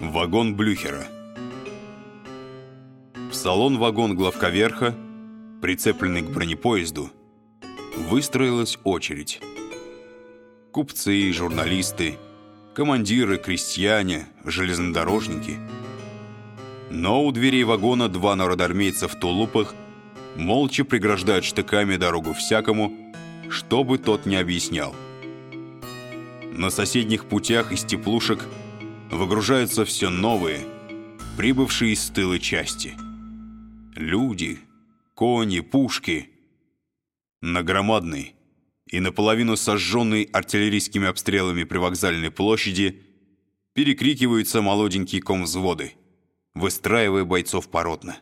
Вагон Блюхера. В салон-вагон главковерха, прицепленный к бронепоезду, выстроилась очередь. Купцы, журналисты, командиры, крестьяне, железнодорожники. Но у дверей вагона два народармейца в тулупах молча преграждают штыками дорогу всякому, что бы тот не объяснял. На соседних путях из теплушек – выгружаются все новые, прибывшие из тыла части. Люди, кони, пушки. На громадной и наполовину сожженной артиллерийскими обстрелами при вокзальной площади перекрикиваются молоденькие комвзводы, выстраивая бойцов поротно.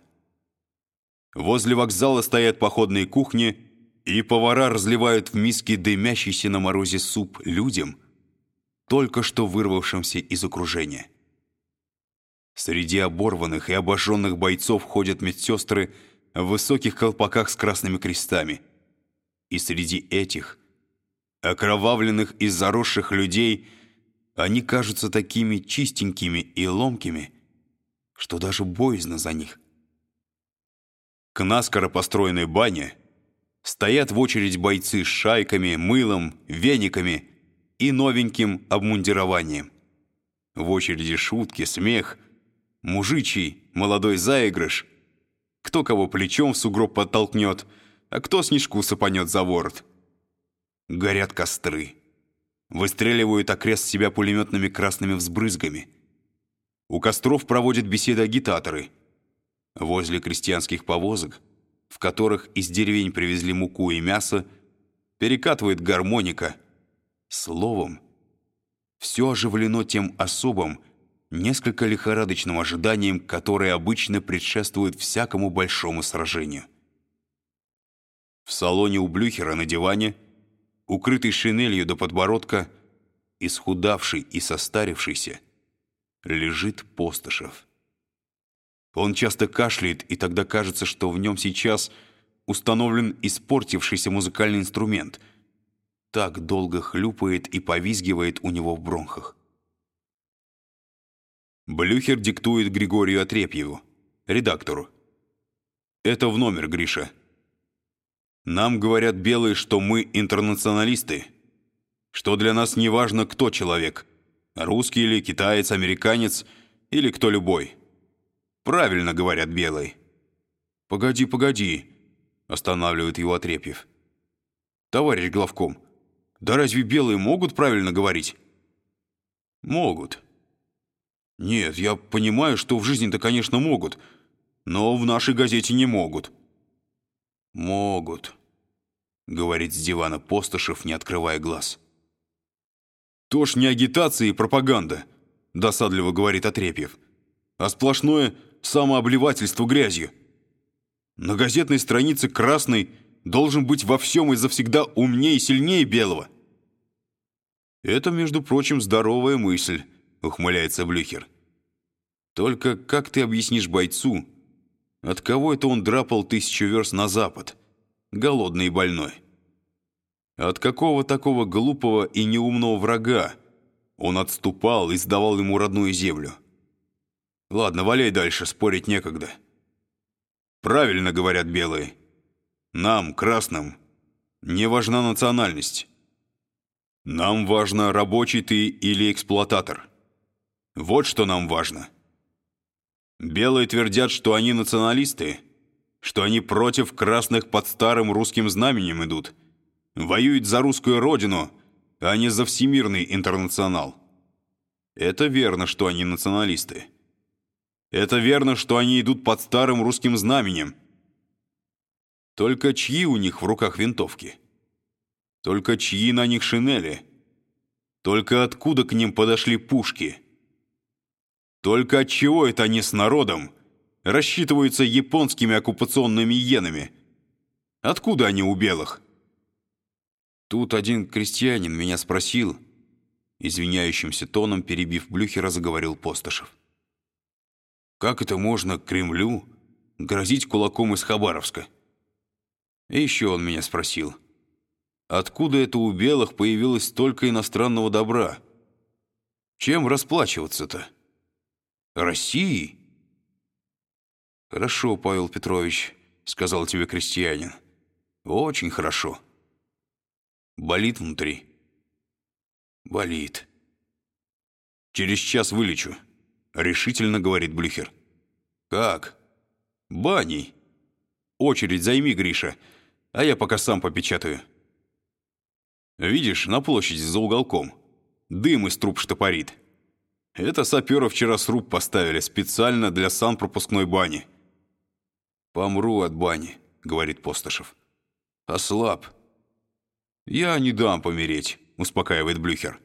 Возле вокзала стоят походные кухни, и повара разливают в миски дымящийся на морозе суп людям – только что вырвавшимся из окружения. Среди оборванных и обожженных бойцов ходят медсестры в высоких колпаках с красными крестами. И среди этих, окровавленных и заросших людей, они кажутся такими чистенькими и ломкими, что даже боязно за них. К наскоро построенной бане стоят в очередь бойцы с шайками, мылом, вениками и новеньким обмундированием. В очереди шутки, смех, мужичий, молодой заигрыш. Кто кого плечом в сугроб подтолкнет, а кто снежку сапанет за ворот. Горят костры. Выстреливают окрест себя пулеметными красными взбрызгами. У костров проводят беседы агитаторы. Возле крестьянских повозок, в которых из деревень привезли муку и мясо, перекатывает гармоника – Словом, все оживлено тем особым, несколько лихорадочным ожиданием, которое обычно предшествует всякому большому сражению. В салоне у Блюхера на диване, укрытый шинелью до подбородка, исхудавший и состарившийся, лежит Постышев. Он часто кашляет, и тогда кажется, что в нем сейчас установлен испортившийся музыкальный инструмент — так долго хлюпает и повизгивает у него в бронхах. Блюхер диктует Григорию Отрепьеву, редактору. «Это в номер, Гриша. Нам говорят белые, что мы интернационалисты, что для нас не важно, кто человек, русский или китаец, американец или кто любой. Правильно говорят белые». «Погоди, погоди», — останавливает его Отрепьев. «Товарищ главком, да разве белые могут правильно говорить? Могут. Нет, я понимаю, что в жизни-то, конечно, могут, но в нашей газете не могут. Могут, говорит с дивана Постышев, не открывая глаз. То ж не агитация и пропаганда, досадливо говорит Отрепьев, а сплошное самообливательство грязью. На газетной странице красной должен быть во всем и завсегда умнее и сильнее белого. «Это, между прочим, здоровая мысль», — ухмыляется Блюхер. «Только как ты объяснишь бойцу, от кого это он драпал тысячу верст на запад, голодный и больной? От какого такого глупого и неумного врага он отступал и сдавал ему родную землю? Ладно, валяй дальше, спорить некогда». «Правильно говорят белые». Нам, красным, не важна национальность. Нам важно, рабочий ты или эксплуататор. Вот что нам важно. Белые твердят, что они националисты, что они против красных под старым русским знаменем идут, воюют за русскую родину, а не за всемирный интернационал. Это верно, что они националисты. Это верно, что они идут под старым русским знаменем – только чьи у них в руках винтовки? Только чьи на них шинели? Только откуда к ним подошли пушки? Только от чего это они с народом рассчитываются японскими оккупационными иенами? Откуда они у белых? Тут один крестьянин меня спросил, извиняющимся тоном, перебив Блюхера, заговорил Постышев. Как это можно Кремлю грозить кулаком из Хабаровска? И еще он меня спросил, откуда это у белых появилось столько иностранного добра? Чем расплачиваться-то? России? Хорошо, Павел Петрович, сказал тебе крестьянин. Очень хорошо. Болит внутри? Болит. Через час вылечу, решительно говорит Блюхер. Как? Баней. Очередь займи, Гриша, а я пока сам попечатаю. Видишь, на площади за уголком. Дым из труб штопорит. Это саперы вчера сруб поставили специально для санпропускной бани. «Помру от бани», — говорит Постышев. «Ослаб». «Я не дам помереть», — успокаивает Блюхер.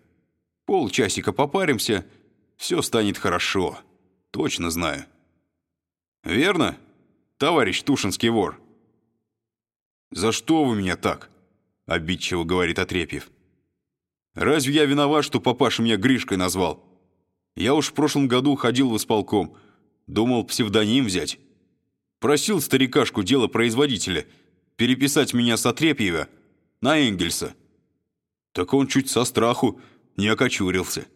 «Полчасика попаримся, все станет хорошо. Точно знаю». «Верно, товарищ Тушинский вор?» «За что вы меня так?» — обидчиво говорит Отрепьев. «Разве я виноват, что папаша меня Гришкой назвал? Я уж в прошлом году ходил в исполком, думал псевдоним взять. Просил старикашку дело производителя переписать меня с Отрепьева на Энгельса. Так он чуть со страху не окочурился».